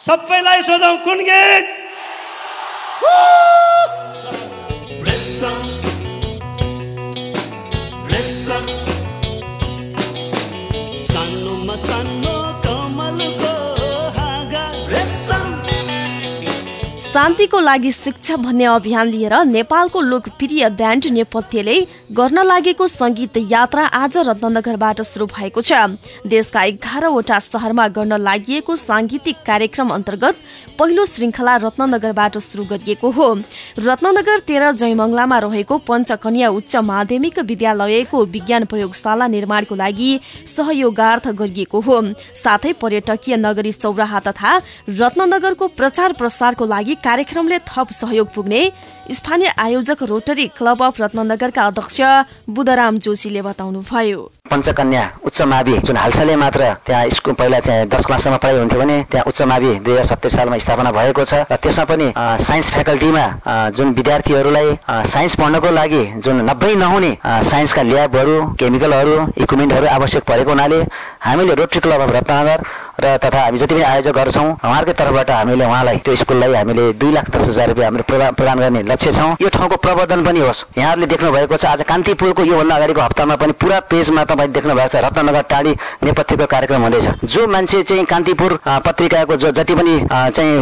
सबैलाई सोधौँ कुन गीत? शान्तिको लागि शिक्षा भन्ने अभियान लिएर नेपालको लोकप्रिय ब्यान्ड नेपथ्यले गर्न लागेको सङ्गीत यात्रा आज रत्नगरबाट सुरु भएको छ। देशका एघारवटा शहरमा गर्न लागि साङ्गीतिक कार्यक्रम अन्तर्गत पहिलो श्रृङ्खला रत्नगरबाट सुरु गरिएको हो। रत्नगर तेह्र जयमङ्गलामा रहेको पञ्चकन्या उच्च माध्यमिक विद्यालयको विज्ञान प्रयोगशाला निर्माणको लागि सहयोगार्थ गरिएको हो। साथै पर्यटकीय नगरी सौराहा तथा रत्नगरको प्रचार प्रसारको लागि कार्यक्रमले थप सहयोग पुग्ने स्थानीय आयोजक रोटरी क्लब अफ रत्नगरका अध्यक्ष बुधराम जोशीले बताउनुभयो। पञ्चकन्या उच्च मावि जुन हालसालै मात्र त्यहाँ स्कुल पहिला चाहिँ दस क्लाससम्म पढाइ हुन्थ्यो भने त्यहाँ उच्च मावि दुई हजार सत्तरी सालमा स्थापना भएको छ। र त्यसमा पनि साइन्स फ्याकल्टीमा जुन विद्यार्थीहरूलाई साइन्स पढ्नको लागि जुन नब्बे नहुने साइन्सका ल्याबहरू केमिकलहरू इक्विपमेन्टहरू आवश्यक परेको हुनाले हामीले रोटरी क्लब अफ रत्नगर र तथा हामी जति पनि आयोजकहरू छौँ उहाँहरूकै तर्फबाट हामीले उहाँलाई त्यो स्कुललाई हामीले दुई लाख दस हजार रुपियाँ हामीले प्रदान प्रदान गर्ने लक्ष्य छौँ। यो ठाउँको प्रवर्धन पनि होस्। यहाँहरूले देख्नु भएको छ आज कान्तिपुरको योभन्दा अगाडिको हप्तामा पनि पुरा पेजमा तपाईँले देख्नु भएको छ रत्नगर टाढी नेपथ्यको कार्यक्रम हुँदैछ। जो मान्छे चाहिँ कान्तिपुर पत्रिकाको जो जति पनि चाहिँ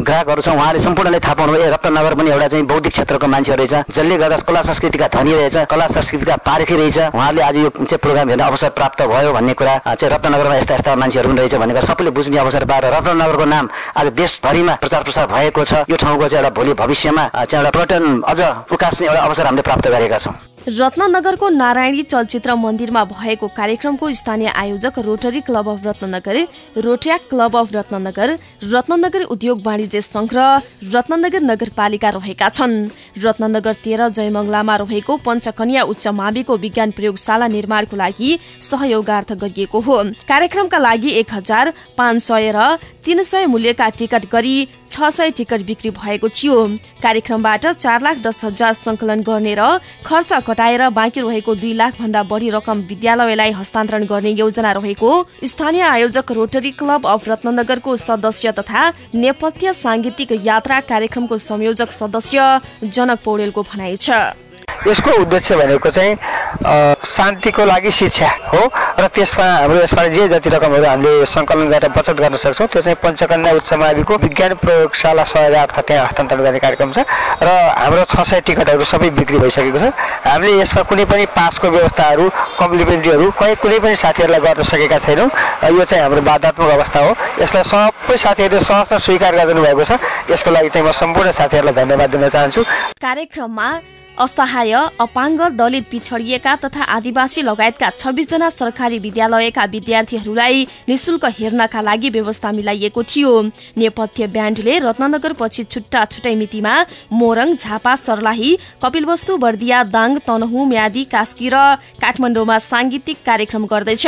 ग्राहकहरू छ उहाँले सम्पूर्णले थाहा पाउनु ए रत्नगर पनि एउटा चाहिँ बौद्धिक क्षेत्रको मान्छे रहेछ। जसले गर्दा कला संस्कृतिका धनी रहेछ कला संस्कृतिका पारखी रहेछ। उहाँले आज यो चाहिँ प्रोग्राम हेर्ने अवसर प्राप्त भयो भन्ने कुरा चाहिँ रत्नगरमा यस्ता यस्ता मान्छेहरू पनि रहेछ भन्ने कुरा सबैले बुझ्ने अवसर पाएर रत्नगरको नाम आज देशभरिमा प्रचार प्रसार भएको छ। यो ठाउँको चाहिँ एउटा भोलि भविष्यमा चाहिँ एउटा पर्यटन अझ उकास्ने एउटा अवसर हामीले प्राप्त गरेका छौँ। रत्नगरको नारायणी चलचित्र मन्दिरमा भएको कार्यक्रमको स्थानीय आयोजक Rotary club of Ratnanagar Rotaract club of Ratnanagar Ratnanagar उद्योग वाणिज्य संघ र रत्नगर नगरपालिका रहेका छन्। रत्नगर तेह्र जयमङ्गलामा रहेको पञ्चकन्या उच्च माविको विज्ञान प्रयोगशाला निर्माणको लागि सहयोगार्थ गरिएको हो। कार्यक्रमका लागि एक हजार पाँच सय र तीन मूल्यका टिकट गरी छ सय टिकट बिक्री भएको थियो। कार्यक्रमबाट चार लाख दस हजार सङ्कलन गर्ने र खर्च कटाएर बाँकी रहेको दुई लाख भन्दा बढी रकम विद्यालयलाई हस्तान्तरण गर्ने योजना रहेको स्थानीय आयोजक रोटरी क्लब अफ रत्नगरको सदस्य तथा नेपथ्य सांगीतिक यात्रा कार्यक्रमको संयोजक सदस्य जनक पौडेलको भनाइ छ। यसको उद्देश्य भनेको चाहिँ शान्तिको लागि शिक्षा हो र त्यसमा हाम्रो यसमा जे जति रकमहरू हामीले सङ्कलन गरेर बचत गर्न सक्छौँ त्यो चाहिँ पञ्चकन्या उच्च माविको विज्ञान प्रयोगशाला सहयोगार्थ त्यहाँ हस्तान्तरण गर्ने कार्यक्रम छ र हाम्रो छ सय टिकटहरू सबै बिक्री भइसकेको छ। हामीले यसमा कुनै पनि पासको व्यवस्थाहरू कम्प्लिमेन्ट्रीहरू कहीँ कुनै पनि साथीहरूलाई गर्न सकेका छैनौँ। यो चाहिँ हाम्रो बाधात्मक अवस्था हो। यसलाई सबै साथीहरूले सहज स्वीकार गरिदिनु भएको छ। यसको लागि चाहिँ म सम्पूर्ण साथीहरूलाई धन्यवाद दिन चाहन्छु। कार्यक्रममा असहाय अपाङ्ग दलित पिछडिएका तथा आदिवासी लगायतका छब्बिसजना सरकारी विद्यालयका विद्यार्थीहरूलाई निशुल्क हेर्नका लागि व्यवस्था मिलाइएको थियो। नेपथ्य ब्यान्डले रत्नगर पछि छुट्टा छुट्टै मितिमा मोरङ झापा सर्लाही कपिलवस्तु बर्दिया दाङ तनहु म्यादी कास्की र काठमाडौँमा साङ्गीतिक कार्यक्रम गर्दैछ।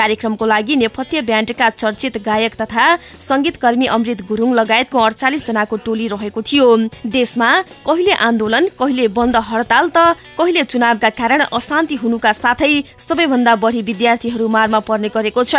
कार्यक्रमको लागि नेपथ्य ब्यान्डका चर्चित गायक तथा सङ्गीतकर्मी अमृत गुरुङ लगायतको अडचालिस जनाको टोली रहेको थियो। देशमा कहिले आन्दोलन कहिले बन्द हडताल त कहिले चुनावका कारण अशान्ति हुनुका साथै सबैभन्दा बढी विद्यार्थीहरू मारमा पर्ने गरेको छ।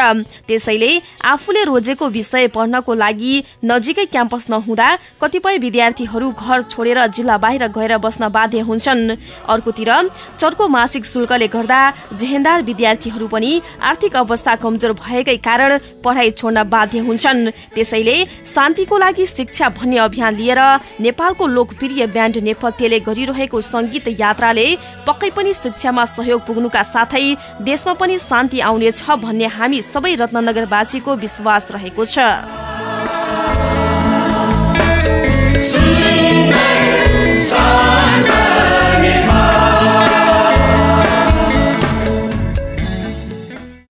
त्यसैले आफूले रोजेको विषय पढ्नको लागि नजिकै क्याम्पस नहुँदा कतिपय विद्यार्थीहरू घर छोडेर जिल्ला बाहिर गएर बस्न बाध्य हुन्छन्। अर्कोतिर चर्को मासिक शुल्कले गर्दा जेहेन्दार विद्यार्थीहरू पनि आर्थिक अवस्था कमजोर भएकै कारण पढाइ छोड्न बाध्य हुन्छन्। त्यसैले शान्तिको लागि शिक्षा भन्ने अभियान लिएर नेपालको लोकप्रिय ब्यान्ड नेपथ्यले गरिरहेको सङ्गीत यात्राले पक्कै पनि शिक्षामा सहयोग पुग्नुका साथै देशमा पनि शान्ति आउनेछ भन्ने हामी सबै रत्नगरवासीको विश्वास रहेको छ।